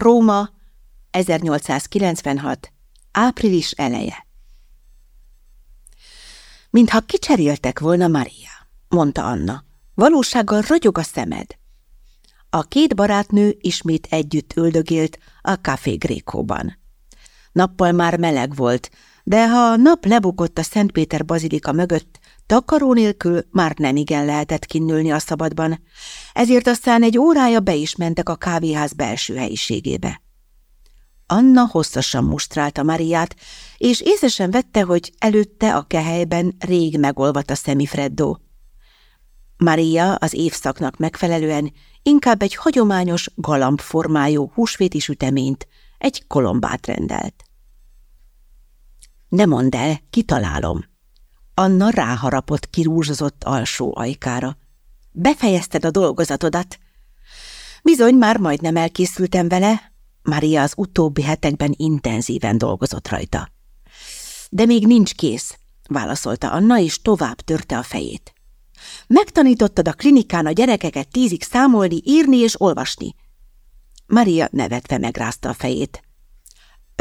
Róma, 1896. április eleje. Mintha kicseréltek volna Maria, mondta Anna. Valósággal ragyog a szemed. A két barátnő ismét együtt üldögélt a Café Grékóban. Nappal már meleg volt, de ha a nap lebukott a Szent Péter bazilika mögött, takaró nélkül már nem igen lehetett kinnülni a szabadban, ezért aztán egy órája be is mentek a kávéház belső helyiségébe. Anna hosszasan mustrálta Mariát, és észesen vette, hogy előtte a kehelyben rég megolvadt a szemifreddó. Maria az évszaknak megfelelően inkább egy hagyományos galambformájú húsvéti süteményt, egy kolombát rendelt. Ne mondd el, kitalálom. Anna ráharapott kirúzsozott alsó ajkára. Befejezted a dolgozatodat? Bizony, már majdnem elkészültem vele. Maria az utóbbi hetekben intenzíven dolgozott rajta. De még nincs kész, válaszolta Anna, és tovább törte a fejét. Megtanítottad a klinikán a gyerekeket tízig számolni, írni és olvasni. Maria nevetve megrázta a fejét.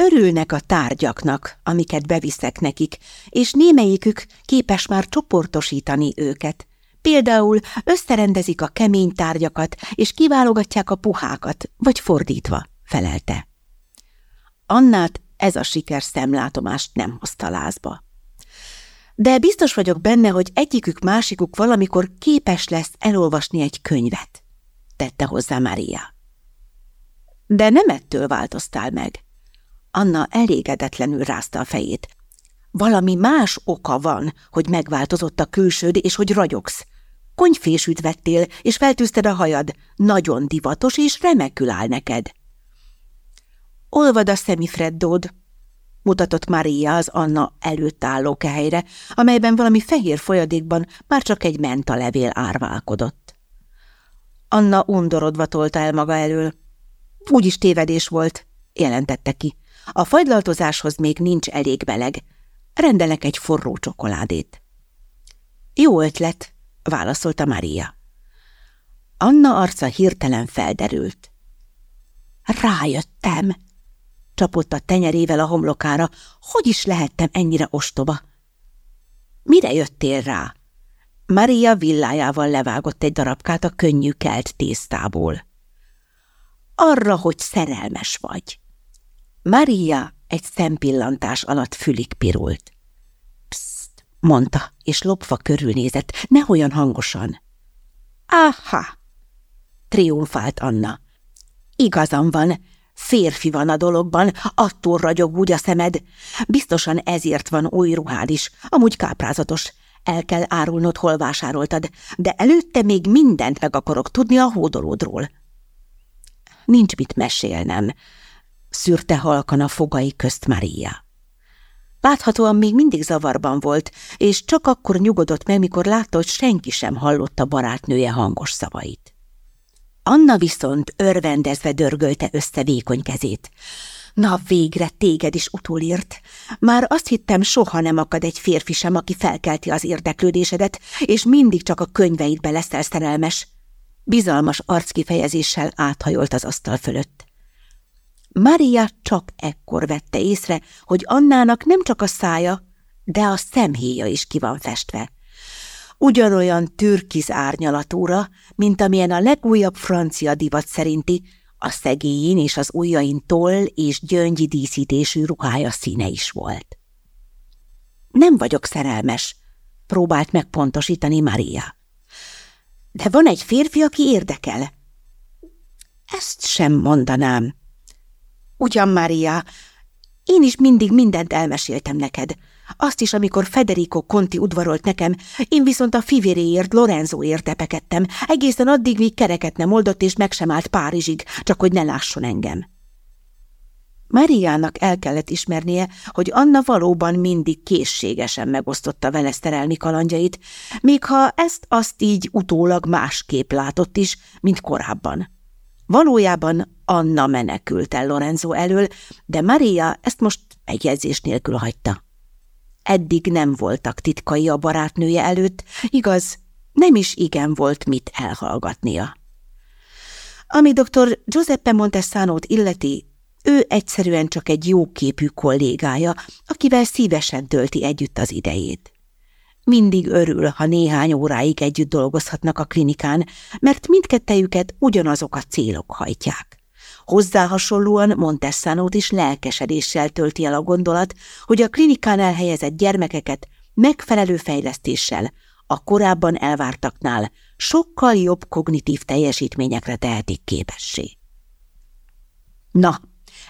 Örülnek a tárgyaknak, amiket beviszek nekik, és némelyikük képes már csoportosítani őket. Például összerendezik a kemény tárgyakat, és kiválogatják a puhákat, vagy fordítva, felelte. Annát ez a siker szemlátomást nem hozta lázba. De biztos vagyok benne, hogy egyikük másikuk valamikor képes lesz elolvasni egy könyvet, tette hozzá Maria. De nem ettől változtál meg. Anna elégedetlenül rázta a fejét. Valami más oka van, hogy megváltozott a külsőd, és hogy ragyogsz. Konyfésűt vettél, és feltűzted a hajad. Nagyon divatos, és remekül áll neked. Olvad a szemifreddód, mutatott Maria az Anna előtt álló kehelyre, amelyben valami fehér folyadékban már csak egy mentalevél árválkodott. Anna undorodva tolta el maga elől. Úgyis tévedés volt, jelentette ki. A fagylaltozáshoz még nincs elég beleg. Rendelek egy forró csokoládét. Jó ötlet, válaszolta Maria. Anna arca hirtelen felderült. Rájöttem, csapott a tenyerével a homlokára, hogy is lehettem ennyire ostoba. Mire jöttél rá? Maria villájával levágott egy darabkát a könnyű kelt tésztából. Arra, hogy szerelmes vagy. Maria egy szempillantás alatt fülig pirult. Pszt, mondta, és lopva körülnézett, ne olyan hangosan. Aha, triumfált Anna. Igazam van, férfi van a dologban, attól ragyog úgy a szemed. Biztosan ezért van új ruhád is, amúgy káprázatos. El kell árulnod, hol vásároltad, de előtte még mindent meg akarok tudni a hódolódról. Nincs mit mesélnem, szűrte halkan a fogai közt Maria. Láthatóan még mindig zavarban volt, és csak akkor nyugodott meg, mikor látta, hogy senki sem hallotta barátnője hangos szavait. Anna viszont örvendezve dörgölte össze vékony kezét. Na végre téged is utolért. Már azt hittem, soha nem akad egy férfi sem, aki felkelti az érdeklődésedet, és mindig csak a könyveidbe leszel szerelmes. Bizalmas arckifejezéssel áthajolt az asztal fölött. Maria csak ekkor vette észre, hogy Annának nem csak a szája, de a szemhéja is ki van festve. Ugyanolyan türkiz árnyalatúra, mint amilyen a legújabb francia divat szerinti, a szegélyén és az ujjain toll és gyöngyi díszítésű ruhája színe is volt. Nem vagyok szerelmes, próbált megpontosítani Maria. De van egy férfi, aki érdekel. Ezt sem mondanám, Ugyan, Mária, én is mindig mindent elmeséltem neked. Azt is, amikor Federico Conti udvarolt nekem, én viszont a fivéréért, Lorenzoért tepekedtem, egészen addig, míg kereket nem oldott és meg sem állt Párizsig, csak hogy ne lásson engem. Mariának el kellett ismernie, hogy Anna valóban mindig készségesen megosztotta vele szerelmi kalandjait, még ha ezt-azt így utólag másképp látott is, mint korábban. Valójában Anna menekült el Lorenzo elől, de Maria ezt most megjegyzés nélkül hagyta. Eddig nem voltak titkai a barátnője előtt, igaz, nem is igen volt mit elhallgatnia. Ami dr. Giuseppe Montessano-t illeti, ő egyszerűen csak egy jóképű kollégája, akivel szívesen tölti együtt az idejét. Mindig örül, ha néhány óráig együtt dolgozhatnak a klinikán, mert mindkettejüket ugyanazok a célok hajtják. Hozzá hasonlóan Montessanót is lelkesedéssel tölti el a gondolat, hogy a klinikán elhelyezett gyermekeket megfelelő fejlesztéssel, a korábban elvártaknál sokkal jobb kognitív teljesítményekre tehetik képessé. Na,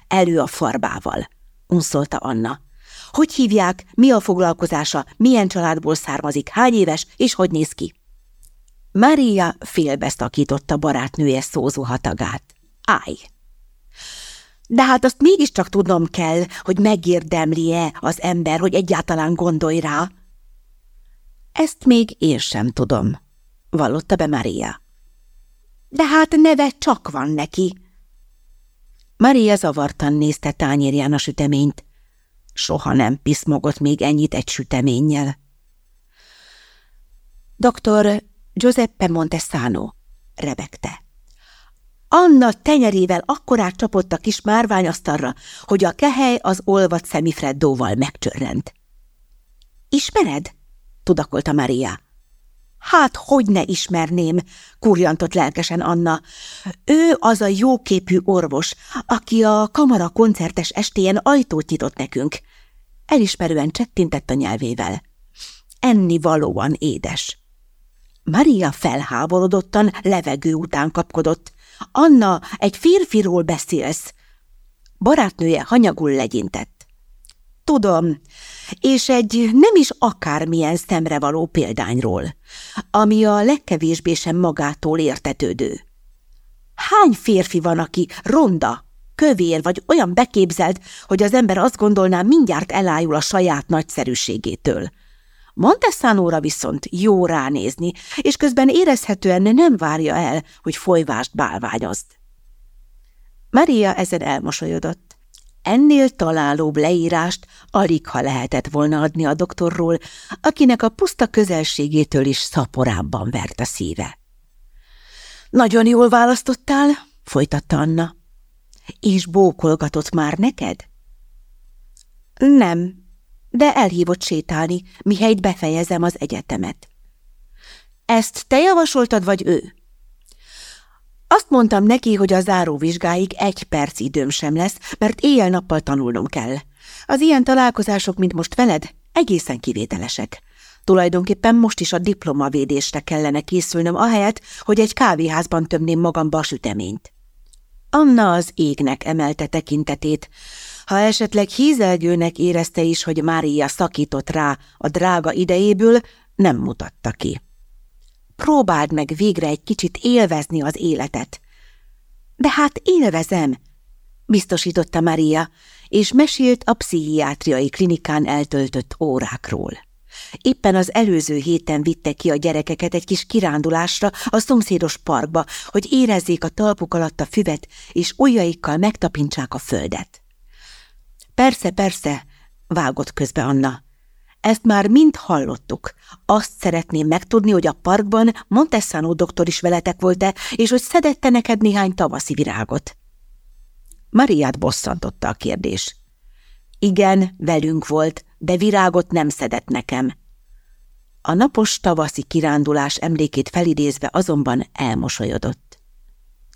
elő a farbával, unszolta Anna. Hogy hívják, mi a foglalkozása, milyen családból származik, hány éves, és hogy néz ki? Maria félbeszakította barátnője szózó hatagát. De hát azt mégiscsak tudnom kell, hogy megérdemli-e az ember, hogy egyáltalán gondolj rá. Ezt még én sem tudom, vallotta be Maria. De hát neve csak van neki. Maria zavartan nézte tányérján a süteményt. Soha nem piszmogott még ennyit egy süteménnyel. Doktor Giuseppe Montesano, rebegte. Anna tenyerével akkorát csapott a kis márványasztalra, hogy a kehely az olvat szemifreddóval megcsörrent. Ismered? tudakolta Maria. Hát, hogy ne ismerném, kurjantott lelkesen Anna. Ő az a jóképű orvos, aki a kamara koncertes estéjen ajtót nyitott nekünk. Elismerően csettintett a nyelvével. Enni valóan édes. Maria felháborodottan levegő után kapkodott. Anna, egy férfiról beszélsz. Barátnője hanyagul legyintett. Tudom, és egy nem is akármilyen szemrevaló példányról, ami a legkevésbé sem magától értetődő. Hány férfi van, aki ronda, kövér vagy olyan beképzelt, hogy az ember azt gondolná, mindjárt elájul a saját nagyszerűségétől. Montessanóra viszont jó ránézni, és közben érezhetően nem várja el, hogy folyvást bálványozd. Maria ezen elmosolyodott. Ennél találóbb leírást alig ha lehetett volna adni a doktorról, akinek a puszta közelségétől is szaporábban vert a szíve. Nagyon jól választottál, folytatta Anna. És bókolgatott már neked? Nem, de elhívott sétálni, mihelyt befejezem az egyetemet. Ezt te javasoltad, vagy ő? Azt mondtam neki, hogy a záróvizsgáig egy perc időm sem lesz, mert éjjel-nappal tanulnom kell. Az ilyen találkozások, mint most veled, egészen kivételesek. Tulajdonképpen most is a diplomavédésre kellene készülnöm, ahelyett, hogy egy kávéházban tömném magamba a süteményt. Anna az égnek emelte tekintetét. Ha esetleg hízelgőnek érezte is, hogy Mária szakított rá a drága idejéből, nem mutatta ki. Próbáld meg végre egy kicsit élvezni az életet. De hát élvezem, biztosította Maria, és mesélt a pszichiátriai klinikán eltöltött órákról. Éppen az előző héten vitte ki a gyerekeket egy kis kirándulásra a szomszédos parkba, hogy érezzék a talpuk alatt a füvet, és ujjaikkal megtapintsák a földet. Persze, persze, vágott közbe Anna. Ezt már mind hallottuk. Azt szeretném megtudni, hogy a parkban Montessano doktor is veletek volt-e, és hogy szedette neked néhány tavaszi virágot. Mariát bosszantotta a kérdés. Igen, velünk volt, de virágot nem szedett nekem. A napos tavaszi kirándulás emlékét felidézve azonban elmosolyodott.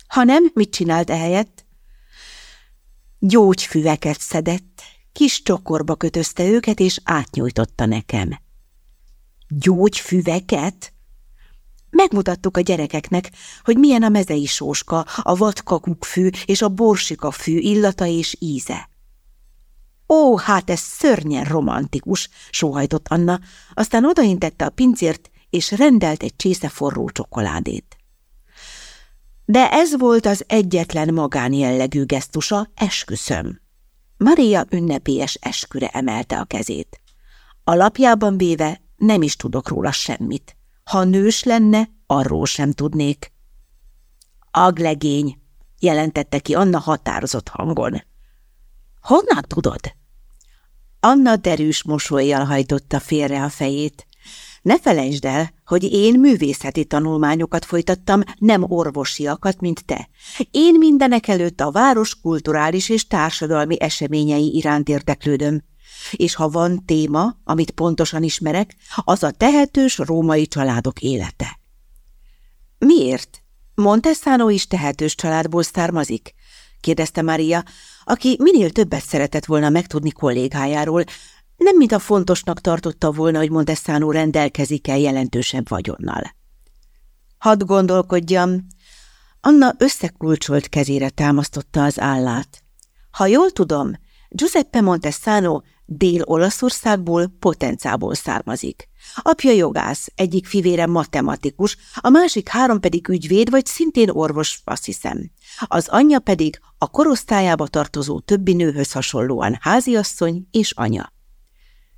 Ha nem, mit csinált ehelyett? Gyógyfüveket szedett, kis csokorba kötözte őket, és átnyújtotta nekem. Gyógyfüveket? Megmutattuk a gyerekeknek, hogy milyen a mezei sóska, a vadkakukkfű és a borsikafű illata és íze. Hát ez szörnyen romantikus, sóhajtott Anna, aztán odaintette a pincért, és rendelt egy csésze forró csokoládét. De ez volt az egyetlen magánjellegű gesztusa, esküszöm. Maria ünnepélyes esküre emelte a kezét. Alapjában véve nem is tudok róla semmit. Ha nős lenne, arról sem tudnék. Aglegény, jelentette ki Anna határozott hangon. Honnan tudod? Anna derűs mosolyjal hajtotta félre a fejét. Ne felejtsd el, hogy én művészeti tanulmányokat folytattam, nem orvosiakat, mint te. Én mindenek előtt a város kulturális és társadalmi eseményei iránt érdeklődöm. És ha van téma, amit pontosan ismerek, az a tehetős római családok élete. Miért? Montessano is tehetős családból származik? kérdezte Maria, aki minél többet szeretett volna megtudni kollégájáról, nem mint a fontosnak tartotta volna, hogy Montessano rendelkezik-e jelentősebb vagyonnal. Hadd gondolkodjam. Anna összekulcsolt kezére támasztotta az állát. Ha jól tudom, Giuseppe Montessano Dél-Olaszországból, Potencából származik. Apja jogász, egyik fivére matematikus, a másik három pedig ügyvéd vagy szintén orvos, azt hiszem. Az anyja pedig a korosztályába tartozó többi nőhöz hasonlóan háziasszony és anya.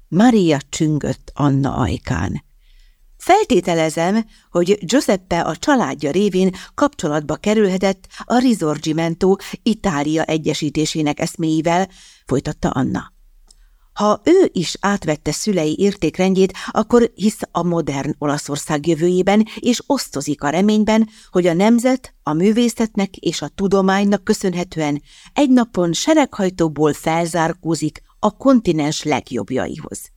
Maria csüngött Anna ajkán. Feltételezem, hogy Giuseppe a családja révén kapcsolatba kerülhetett a Risorgimento Itália egyesítésének eszméivel, folytatta Anna. Ha ő is átvette szülei értékrendjét, akkor hisz a modern Olaszország jövőjében, és osztozik a reményben, hogy a nemzet a művészetnek és a tudománynak köszönhetően egy napon sereghajtóból felzárkózik a kontinens legjobbjaihoz.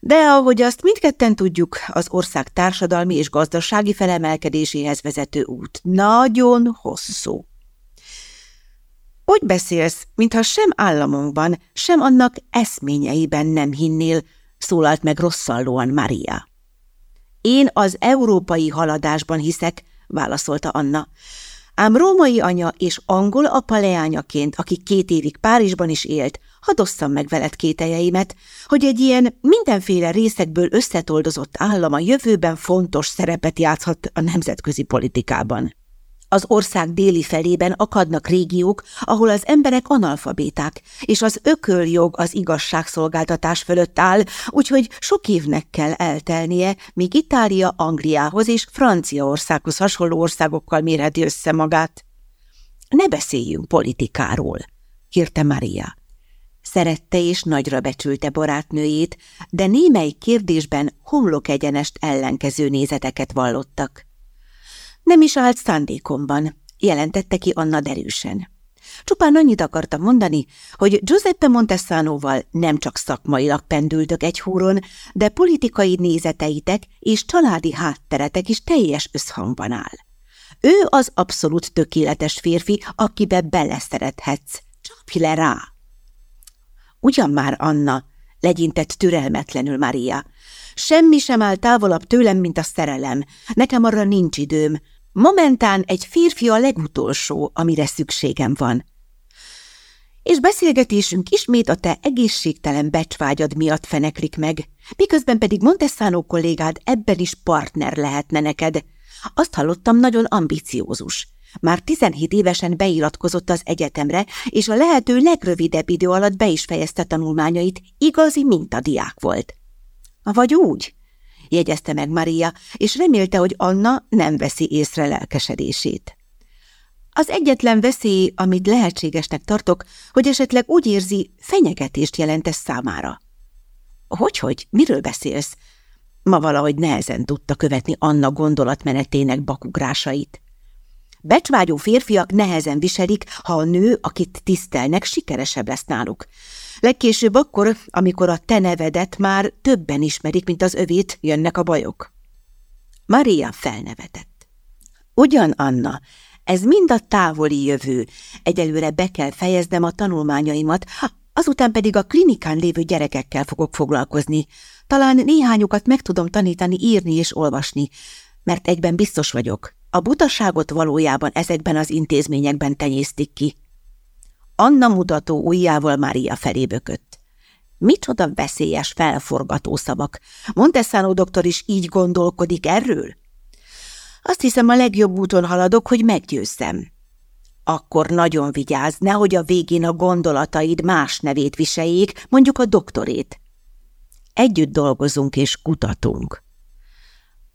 De ahogy azt mindketten tudjuk, az ország társadalmi és gazdasági felemelkedéséhez vezető út nagyon hosszú. Úgy beszélsz, mintha sem államunkban, sem annak eszményeiben nem hinnél, szólalt meg rosszallóan Maria. Én az európai haladásban hiszek, válaszolta Anna. Ám római anya és angol apa leányaként, aki két évig Párizsban is élt, hadosszam meg veled kételjeimet, hogy egy ilyen mindenféle részekből összetoldozott állam a jövőben fontos szerepet játszhat a nemzetközi politikában. Az ország déli felében akadnak régiók, ahol az emberek analfabéták, és az ököljog az igazságszolgáltatás fölött áll, úgyhogy sok évnek kell eltelnie, míg Itália Angliához és Franciaországhoz hasonló országokkal mérheti össze magát. Ne beszéljünk politikáról, kérte Maria. Szerette és nagyra becsülte barátnőjét, de némely kérdésben homlok egyenest ellenkező nézeteket vallottak. Nem is állt szándékomban, jelentette ki Anna derűsen. Csupán annyit akartam mondani, hogy Giuseppe Montessanoval nem csak szakmailag pendültök egy húron, de politikai nézeteitek és családi hátteretek is teljes összhangban áll. Ő az abszolút tökéletes férfi, akibe beleszerethetsz. Csapj le rá! Ugyan már, Anna, legyintett türelmetlenül Maria. Semmi sem áll távolabb tőlem, mint a szerelem. Nekem arra nincs időm. Momentán egy férfi a legutolsó, amire szükségem van. És beszélgetésünk ismét a te egészségtelen becsvágyad miatt feneklik meg, miközben pedig Montessano kollégád ebben is partner lehetne neked. Azt hallottam, nagyon ambiciózus. Már 17 évesen beiratkozott az egyetemre, és a lehető legrövidebb idő alatt be is fejezte tanulmányait, igazi mintadiák volt. Vagy úgy, jegyezte meg Maria, és remélte, hogy Anna nem veszi észre lelkesedését. Az egyetlen veszély, amit lehetségesnek tartok, hogy esetleg úgy érzi, fenyegetést jelentes számára. Hogyhogy, miről beszélsz? Ma valahogy nehezen tudta követni Anna gondolatmenetének bakugrásait. Becsvágyó férfiak nehezen viselik, ha a nő, akit tisztelnek, sikeresebb lesz náluk. Legkésőbb akkor, amikor a te nevedet már többen ismerik, mint az övét, jönnek a bajok. Maria felnevetett. Ugyan, Anna, ez mind a távoli jövő. Egyelőre be kell fejeznem a tanulmányaimat, azután pedig a klinikán lévő gyerekekkel fogok foglalkozni. Talán néhányukat meg tudom tanítani írni és olvasni, mert egyben biztos vagyok, a butaságot valójában ezekben az intézményekben tenyésztik ki. Anna mutató ujjával Mária felé bökött. Micsoda veszélyes felforgató szavak. Montessano doktor is így gondolkodik erről? Azt hiszem, a legjobb úton haladok, hogy meggyőzzem. Akkor nagyon vigyázz, nehogy a végén a gondolataid más nevét viseljék, mondjuk a doktorét. Együtt dolgozunk és kutatunk.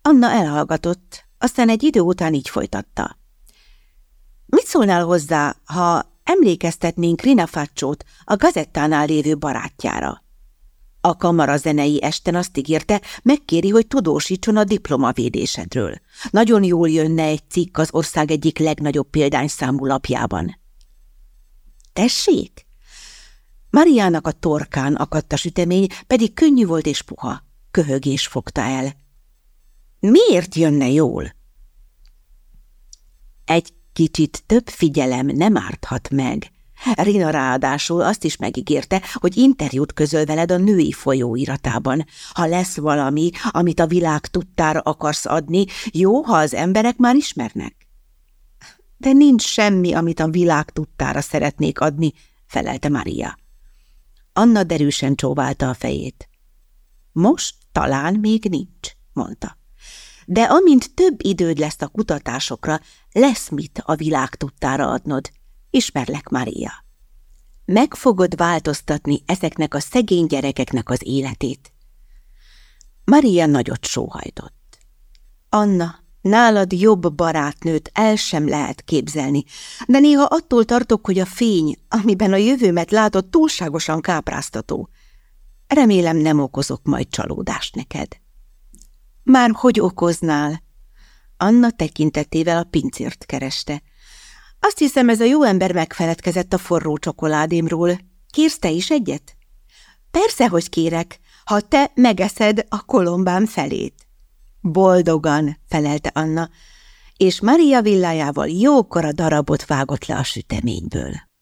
Anna elhallgatott, aztán egy idő után így folytatta. Mit szólnál hozzá, ha emlékeztetnénk Rina Faccsót, a gazettánál lévő barátjára? A kamara zenei esten azt ígérte, megkéri, hogy tudósítson a diplomavédésedről. Nagyon jól jönne egy cikk az ország egyik legnagyobb példányszámú lapjában. Tessék? Mariának a torkán akadt a sütemény, pedig könnyű volt és puha. Köhögés fogta el. Miért jönne jól? Egy kicsit több figyelem nem árthat meg. Rina ráadásul azt is megígérte, hogy interjút közöl veled a női folyóiratában. Ha lesz valami, amit a világ tudtára akarsz adni, jó, ha az emberek már ismernek. De nincs semmi, amit a világ tudtára szeretnék adni, felelte Maria. Anna derűsen csóválta a fejét. Most talán még nincs, mondta. De amint több időd lesz a kutatásokra, lesz mit a világ tudtára adnod. Ismerlek, Maria. Meg fogod változtatni ezeknek a szegény gyerekeknek az életét. Maria nagyot sóhajtott. Anna, nálad jobb barátnőt el sem lehet képzelni, de néha attól tartok, hogy a fény, amiben a jövőmet látod, túlságosan kápráztató. Remélem nem okozok majd csalódást neked. Már hogy okoznál? Anna tekintetével a pincért kereste. Azt hiszem, ez a jó ember megfeledkezett a forró csokoládémról. Kérsz te is egyet? Persze, hogy kérek, ha te megeszed a kolombám felét. Boldogan, felelte Anna, és Maria villájával jókora darabot vágott le a süteményből.